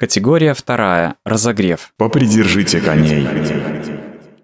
Категория вторая. Разогрев. Попридержите коней.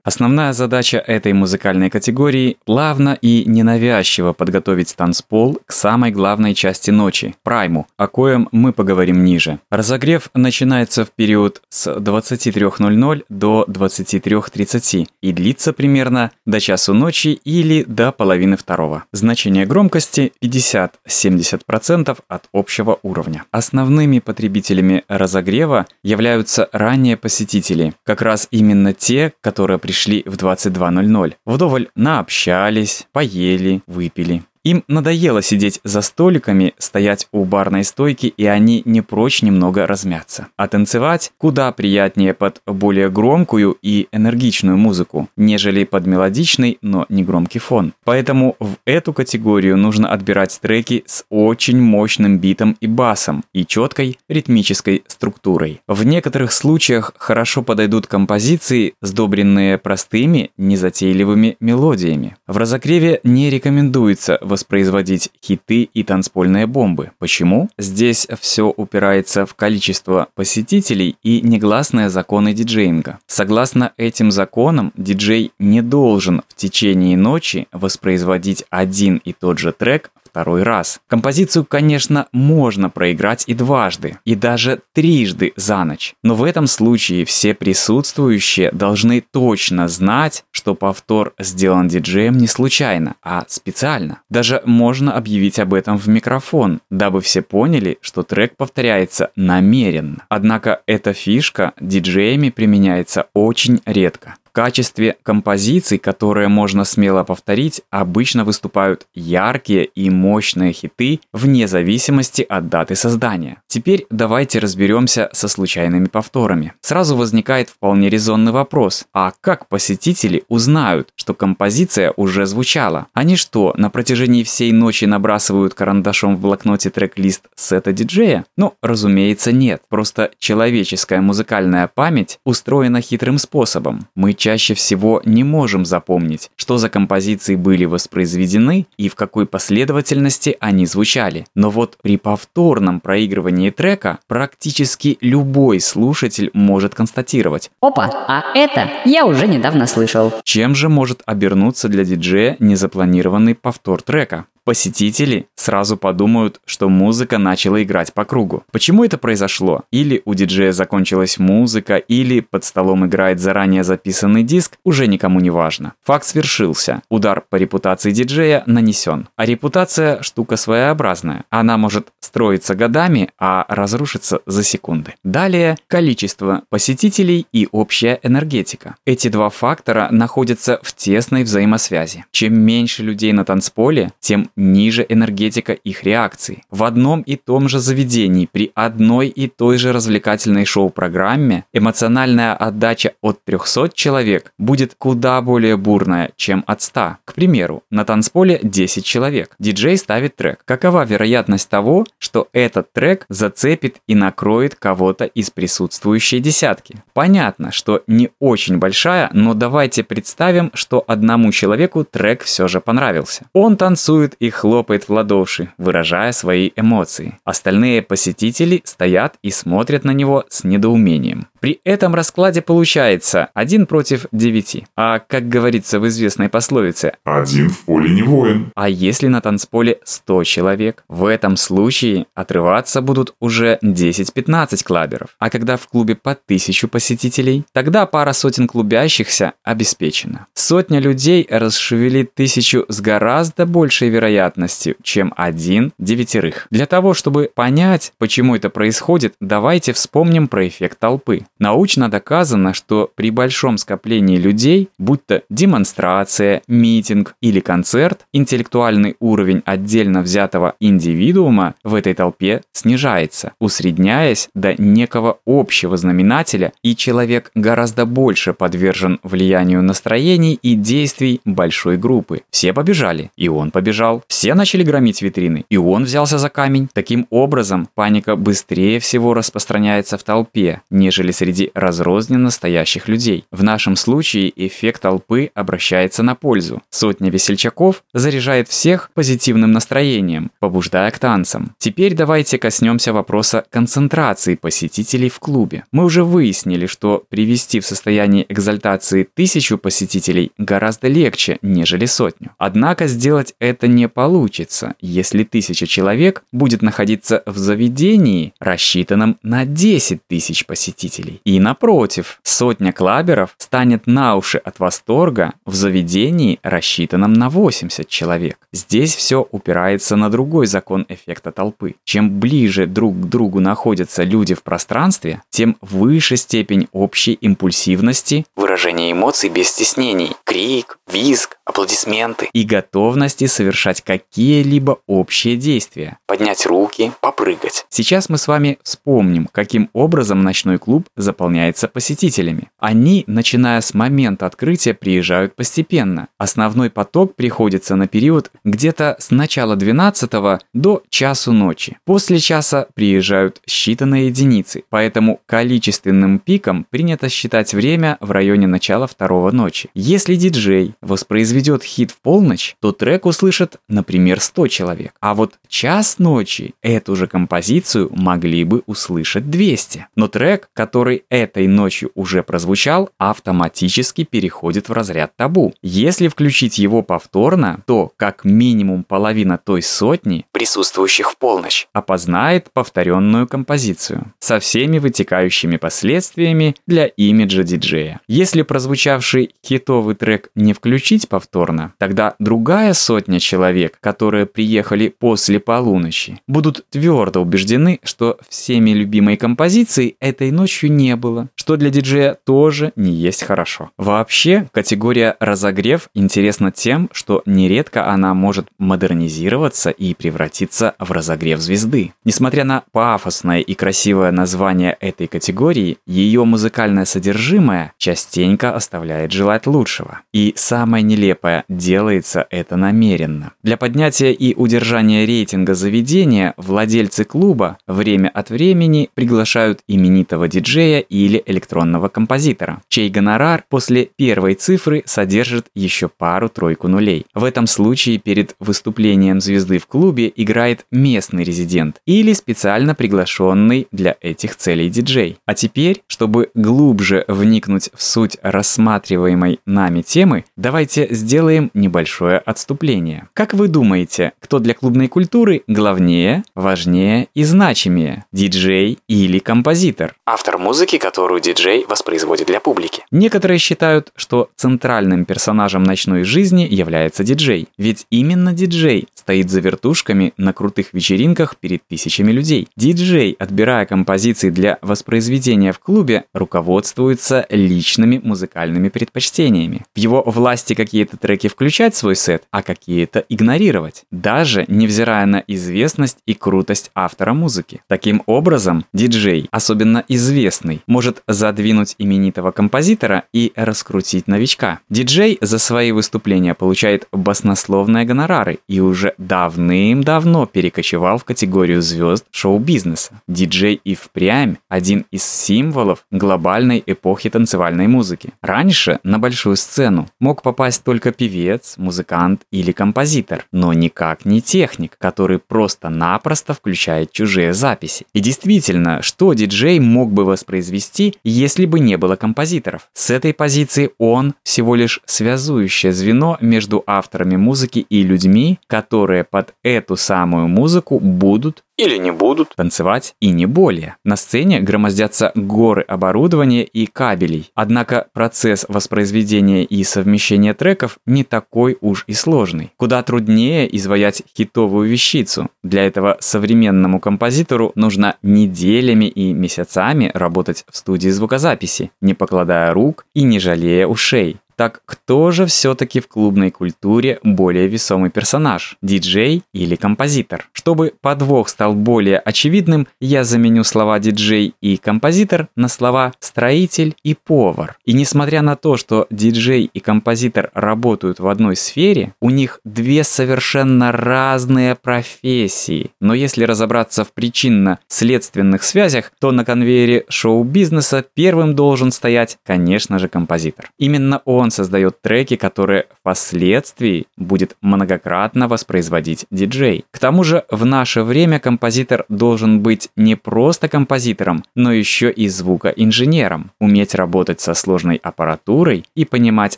Основная задача этой музыкальной категории – плавно и ненавязчиво подготовить танцпол к самой главной части ночи – прайму, о коем мы поговорим ниже. Разогрев начинается в период с 23.00 до 23.30 и длится примерно до часу ночи или до половины второго. Значение громкости 50-70% от общего уровня. Основными потребителями разогрева являются ранние посетители, как раз именно те, которые пришли пришли в 22.00. Вдоволь наобщались, поели, выпили. Им надоело сидеть за столиками, стоять у барной стойки, и они не прочь немного размяться. А танцевать куда приятнее под более громкую и энергичную музыку, нежели под мелодичный, но не громкий фон. Поэтому в эту категорию нужно отбирать треки с очень мощным битом и басом и четкой ритмической структурой. В некоторых случаях хорошо подойдут композиции, сдобренные простыми, незатейливыми мелодиями. В разогреве не рекомендуется воспроизводить хиты и танцпольные бомбы. Почему? Здесь все упирается в количество посетителей и негласные законы диджеинга. Согласно этим законам, диджей не должен в течение ночи воспроизводить один и тот же трек второй раз. Композицию, конечно, можно проиграть и дважды, и даже трижды за ночь. Но в этом случае все присутствующие должны точно знать, что повтор сделан диджеем не случайно, а специально. Даже можно объявить об этом в микрофон, дабы все поняли, что трек повторяется намеренно. Однако эта фишка диджеями применяется очень редко качестве композиций, которые можно смело повторить, обычно выступают яркие и мощные хиты вне зависимости от даты создания. Теперь давайте разберемся со случайными повторами. Сразу возникает вполне резонный вопрос, а как посетители узнают, что композиция уже звучала? Они что, на протяжении всей ночи набрасывают карандашом в блокноте трек-лист сета диджея? Ну, разумеется, нет. Просто человеческая музыкальная память устроена хитрым способом. Мы чаще всего не можем запомнить, что за композиции были воспроизведены и в какой последовательности они звучали. Но вот при повторном проигрывании трека практически любой слушатель может констатировать. Опа, а это я уже недавно слышал. Чем же может обернуться для диджея незапланированный повтор трека? Посетители сразу подумают, что музыка начала играть по кругу. Почему это произошло? Или у диджея закончилась музыка, или под столом играет заранее записанный диск, уже никому не важно. Факт свершился. Удар по репутации диджея нанесен. А репутация – штука своеобразная. Она может строиться годами, а разрушиться за секунды. Далее – количество посетителей и общая энергетика. Эти два фактора находятся в тесной взаимосвязи. Чем меньше людей на танцполе, тем ниже энергетика их реакции. В одном и том же заведении при одной и той же развлекательной шоу-программе эмоциональная отдача от 300 человек будет куда более бурная, чем от 100. К примеру, на танцполе 10 человек. Диджей ставит трек. Какова вероятность того, что этот трек зацепит и накроет кого-то из присутствующей десятки? Понятно, что не очень большая, но давайте представим, что одному человеку трек все же понравился. Он танцует и и хлопает в ладоши, выражая свои эмоции. Остальные посетители стоят и смотрят на него с недоумением. При этом раскладе получается один против девяти. А как говорится в известной пословице «Один в поле не воин». А если на танцполе 100 человек? В этом случае отрываться будут уже 10-15 клаберов. А когда в клубе по тысячу посетителей, тогда пара сотен клубящихся обеспечена. Сотня людей расшевелит тысячу с гораздо большей вероятностью, чем один девятерых. Для того, чтобы понять, почему это происходит, давайте вспомним про эффект толпы. Научно доказано, что при большом скоплении людей, будь то демонстрация, митинг или концерт, интеллектуальный уровень отдельно взятого индивидуума в этой толпе снижается, усредняясь до некого общего знаменателя, и человек гораздо больше подвержен влиянию настроений и действий большой группы. Все побежали, и он побежал. Все начали громить витрины, и он взялся за камень. Таким образом, паника быстрее всего распространяется в толпе, нежели среди среди разрозненно стоящих людей. В нашем случае эффект толпы обращается на пользу. Сотня весельчаков заряжает всех позитивным настроением, побуждая к танцам. Теперь давайте коснемся вопроса концентрации посетителей в клубе. Мы уже выяснили, что привести в состояние экзальтации тысячу посетителей гораздо легче, нежели сотню. Однако сделать это не получится, если тысяча человек будет находиться в заведении, рассчитанном на 10 тысяч посетителей. И напротив, сотня клаберов станет на уши от восторга в заведении, рассчитанном на 80 человек. Здесь все упирается на другой закон эффекта толпы. Чем ближе друг к другу находятся люди в пространстве, тем выше степень общей импульсивности, выражение эмоций без стеснений, крик, визг, аплодисменты и готовности совершать какие-либо общие действия. Поднять руки, попрыгать. Сейчас мы с вами вспомним, каким образом ночной клуб заполняется посетителями. Они, начиная с момента открытия, приезжают постепенно. Основной поток приходится на период где-то с начала 12 до часу ночи. После часа приезжают считанные единицы, поэтому количественным пиком принято считать время в районе начала второго ночи. Если диджей воспроизведет хит в полночь, то трек услышит, например, 100 человек. А вот час ночи эту же композицию могли бы услышать 200. Но трек, который этой ночью уже прозвучал, автоматически переходит в разряд табу. Если включить его повторно, то как минимум половина той сотни, присутствующих в полночь, опознает повторенную композицию со всеми вытекающими последствиями для имиджа диджея. Если прозвучавший хитовый трек не включить повторно, тогда другая сотня человек, которые приехали после полуночи, будут твердо убеждены, что всеми любимой композиции этой ночью не было, что для диджея тоже не есть хорошо. Вообще, категория «разогрев» интересна тем, что нередко она может модернизироваться и превратиться в разогрев звезды. Несмотря на пафосное и красивое название этой категории, ее музыкальное содержимое частенько оставляет желать лучшего. И самое нелепое, делается это намеренно. Для поднятия и удержания рейтинга заведения владельцы клуба время от времени приглашают именитого диджея или электронного композитора, чей гонорар после первой цифры содержит еще пару-тройку нулей. В этом случае перед выступлением звезды в клубе играет местный резидент или специально приглашенный для этих целей диджей. А теперь, чтобы глубже вникнуть в суть рассматриваемой нами темы, давайте сделаем небольшое отступление. Как вы думаете, кто для клубной культуры главнее, важнее и значимее? Диджей или композитор? Автор музыки, которую диджей воспроизводит для публики. Некоторые считают, что центральным персонажем ночной жизни является диджей. Ведь именно диджей стоит за вертушками на крутых вечеринках перед тысячами людей. Диджей, отбирая композиции для воспроизведения в клубе, руководствуется личными музыкальными предпочтениями. В его власти какие-то треки включать в свой сет, а какие-то игнорировать, даже невзирая на известность и крутость автора музыки. Таким образом, диджей, особенно известный, может задвинуть именитого композитора и раскрутить новичка. Диджей за свои выступления получает баснословные гонорары и уже давным-давно перекочевал в категорию звезд шоу-бизнеса. Диджей и впрямь один из символов глобальной эпохи танцевальной музыки. Раньше на большую сцену мог попасть только певец, музыкант или композитор, но никак не техник, который просто-напросто включает чужие записи. И действительно, что диджей мог бы воспроизвести, если бы не было композиторов? С этой позиции он всего лишь связующее звено между авторами музыки и людьми, которые под эту самую музыку будут или не будут танцевать и не более. На сцене громоздятся горы оборудования и кабелей. Однако процесс воспроизведения и совмещения треков не такой уж и сложный. Куда труднее изваять хитовую вещицу. Для этого современному композитору нужно неделями и месяцами работать в студии звукозаписи, не покладая рук и не жалея ушей. Так кто же все-таки в клубной культуре более весомый персонаж? Диджей или композитор? Чтобы подвох стал более очевидным, я заменю слова диджей и композитор на слова строитель и повар. И несмотря на то, что диджей и композитор работают в одной сфере, у них две совершенно разные профессии. Но если разобраться в причинно-следственных связях, то на конвейере шоу-бизнеса первым должен стоять, конечно же, композитор. Именно он создает треки, которые впоследствии будет многократно воспроизводить диджей. К тому же в наше время композитор должен быть не просто композитором, но еще и звукоинженером, уметь работать со сложной аппаратурой и понимать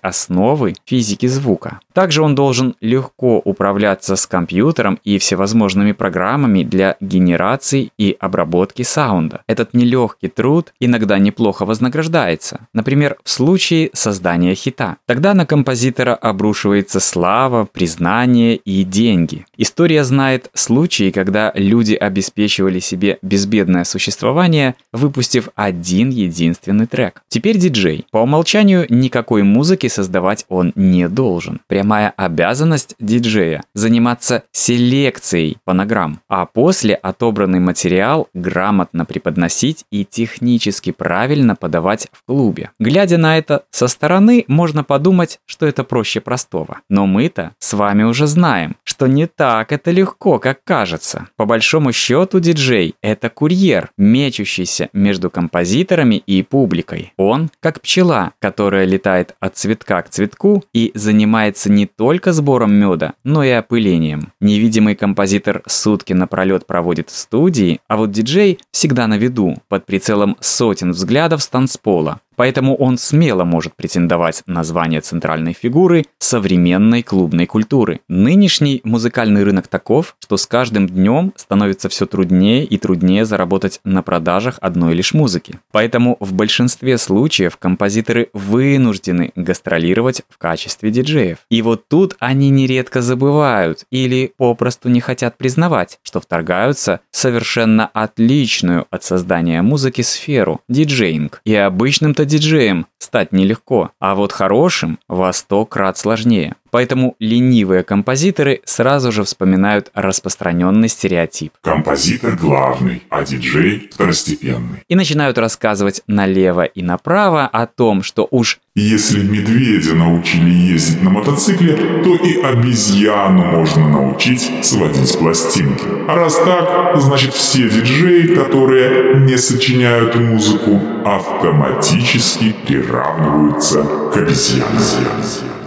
основы физики звука. Также он должен легко управляться с компьютером и всевозможными программами для генерации и обработки саунда. Этот нелегкий труд иногда неплохо вознаграждается. Например, в случае создания хита. Тогда на композитора обрушивается слава, признание и деньги. История знает случаи, когда люди обеспечивали себе безбедное существование, выпустив один единственный трек. Теперь диджей. По умолчанию никакой музыки создавать он не должен. Прямая обязанность диджея – заниматься селекцией фонограмм, а после отобранный материал грамотно преподносить и технически правильно подавать в клубе. Глядя на это со стороны, можно подумать, что это проще простого. Но мы-то с вами уже знаем, что не так это легко, как кажется. По большому счету диджей – это курьер, мечущийся между композиторами и публикой. Он как пчела, которая летает от цветка к цветку и занимается не только сбором меда, но и опылением. Невидимый композитор сутки напролет проводит в студии, а вот диджей всегда на виду, под прицелом сотен взглядов с танцпола, Поэтому он смело может претендовать на звание центральной фигуры современной клубной культуры. Нынешний музыкальный рынок таков, что с каждым днем становится все труднее и труднее заработать на продажах одной лишь музыки. Поэтому в большинстве случаев композиторы вынуждены гастролировать в качестве диджеев. И вот тут они нередко забывают или попросту не хотят признавать, что вторгаются в совершенно отличную от создания музыки сферу – диджеинг. И обычным-то диджеем стать нелегко, а вот хорошим во сто крат сложнее. Поэтому ленивые композиторы сразу же вспоминают распространенный стереотип. Композитор главный, а диджей второстепенный. И начинают рассказывать налево и направо о том, что уж если медведя научили ездить на мотоцикле, то и обезьяну можно научить сводить пластинки. А раз так, значит все диджеи, которые не сочиняют музыку, автоматически приравниваются к обезьянам.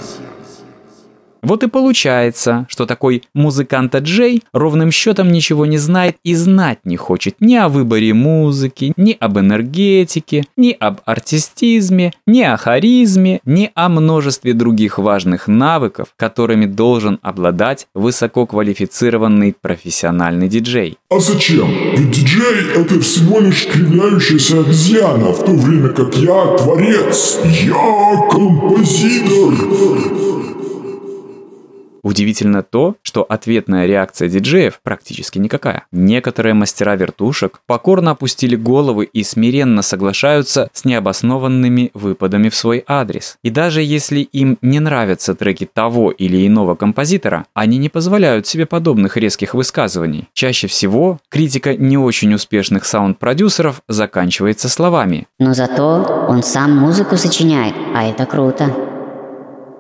Вот и получается, что такой музыкант Джей ровным счетом ничего не знает и знать не хочет ни о выборе музыки, ни об энергетике, ни об артистизме, ни о харизме, ни о множестве других важных навыков, которыми должен обладать высококвалифицированный профессиональный диджей. А зачем? Ведь диджей – это всего лишь кривляющаяся обезьяна, в то время как я творец, я композитор. Удивительно то, что ответная реакция диджеев практически никакая. Некоторые мастера вертушек покорно опустили головы и смиренно соглашаются с необоснованными выпадами в свой адрес. И даже если им не нравятся треки того или иного композитора, они не позволяют себе подобных резких высказываний. Чаще всего критика не очень успешных саунд-продюсеров заканчивается словами. Но зато он сам музыку сочиняет, а это круто.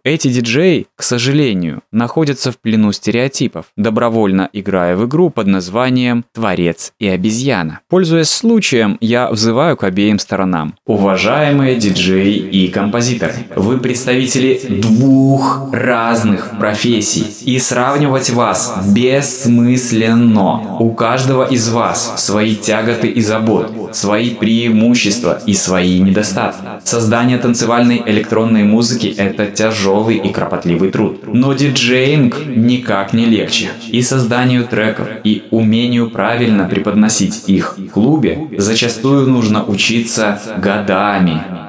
Эти диджеи, к сожалению, находятся в плену стереотипов, добровольно играя в игру под названием «Творец и обезьяна». Пользуясь случаем, я взываю к обеим сторонам. Уважаемые диджеи и композиторы, вы представители двух разных профессий, и сравнивать вас бессмысленно. У каждого из вас свои тяготы и забот, свои преимущества и свои недостатки. Создание танцевальной электронной музыки – это тяжело тяжелый и кропотливый труд. Но диджеинг никак не легче. И созданию треков, и умению правильно преподносить их в клубе зачастую нужно учиться годами.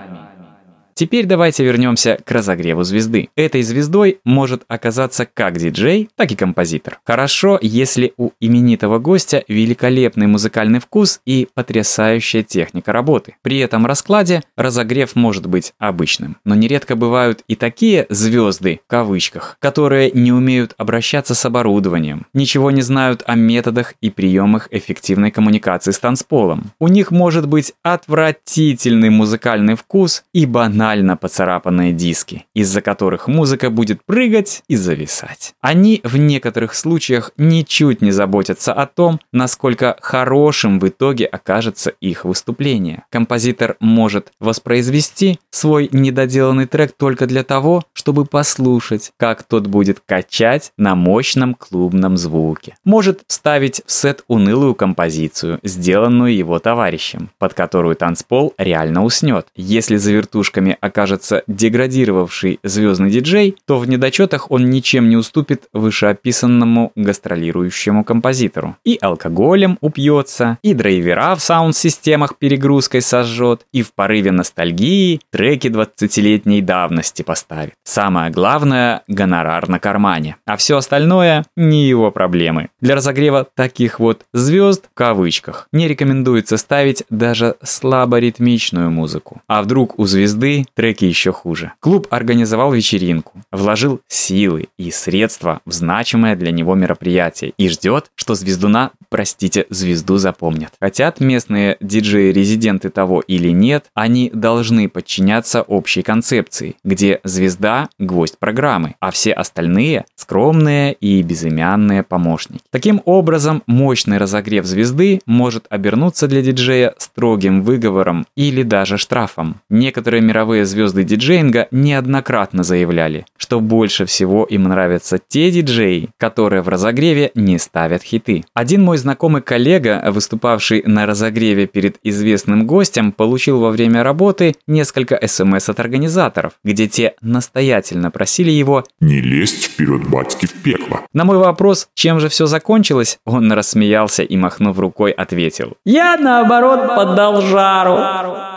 Теперь давайте вернемся к разогреву звезды. Этой звездой может оказаться как диджей, так и композитор. Хорошо, если у именитого гостя великолепный музыкальный вкус и потрясающая техника работы. При этом раскладе разогрев может быть обычным. Но нередко бывают и такие «звезды», в кавычках, которые не умеют обращаться с оборудованием, ничего не знают о методах и приемах эффективной коммуникации с танцполом. У них может быть отвратительный музыкальный вкус и банально поцарапанные диски, из-за которых музыка будет прыгать и зависать. Они в некоторых случаях ничуть не заботятся о том, насколько хорошим в итоге окажется их выступление. Композитор может воспроизвести свой недоделанный трек только для того, чтобы послушать, как тот будет качать на мощном клубном звуке. Может вставить в сет унылую композицию, сделанную его товарищем, под которую танцпол реально уснет. Если за вертушками окажется деградировавший звездный диджей, то в недочетах он ничем не уступит вышеописанному гастролирующему композитору. И алкоголем упьется, и драйвера в саунд-системах перегрузкой сожжет, и в порыве ностальгии треки 20-летней давности поставит. Самое главное – гонорар на кармане. А все остальное – не его проблемы. Для разогрева таких вот «звезд» в кавычках не рекомендуется ставить даже слаборитмичную музыку. А вдруг у звезды треки еще хуже. Клуб организовал вечеринку, вложил силы и средства в значимое для него мероприятие и ждет, что звездуна, простите, звезду запомнят. Хотят местные диджеи-резиденты того или нет, они должны подчиняться общей концепции, где звезда – гвоздь программы, а все остальные – скромные и безымянные помощники. Таким образом, мощный разогрев звезды может обернуться для диджея строгим выговором или даже штрафом. Некоторые мировые звезды диджеинга неоднократно заявляли, что больше всего им нравятся те диджеи, которые в разогреве не ставят хиты. Один мой знакомый коллега, выступавший на разогреве перед известным гостем, получил во время работы несколько смс от организаторов, где те настоятельно просили его «Не лезть вперед батьки в пекло». На мой вопрос, чем же все закончилось, он рассмеялся и, махнув рукой, ответил «Я, наоборот, поддал жару».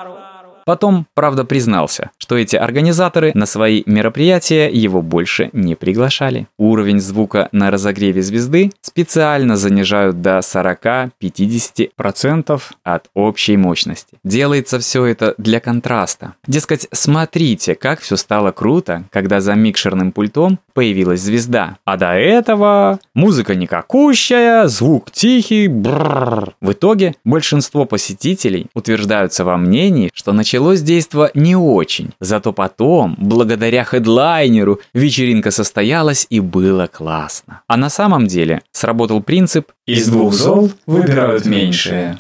Потом, правда, признался, что эти организаторы на свои мероприятия его больше не приглашали. Уровень звука на разогреве звезды специально занижают до 40-50% от общей мощности. Делается все это для контраста. Дескать, смотрите, как все стало круто, когда за микшерным пультом появилась звезда. А до этого музыка никакущая, звук тихий, бррр. В итоге большинство посетителей утверждаются во мнении, что начали началось действо не очень. Зато потом, благодаря хедлайнеру, вечеринка состоялась и было классно. А на самом деле сработал принцип «Из двух зол выбирают меньшее».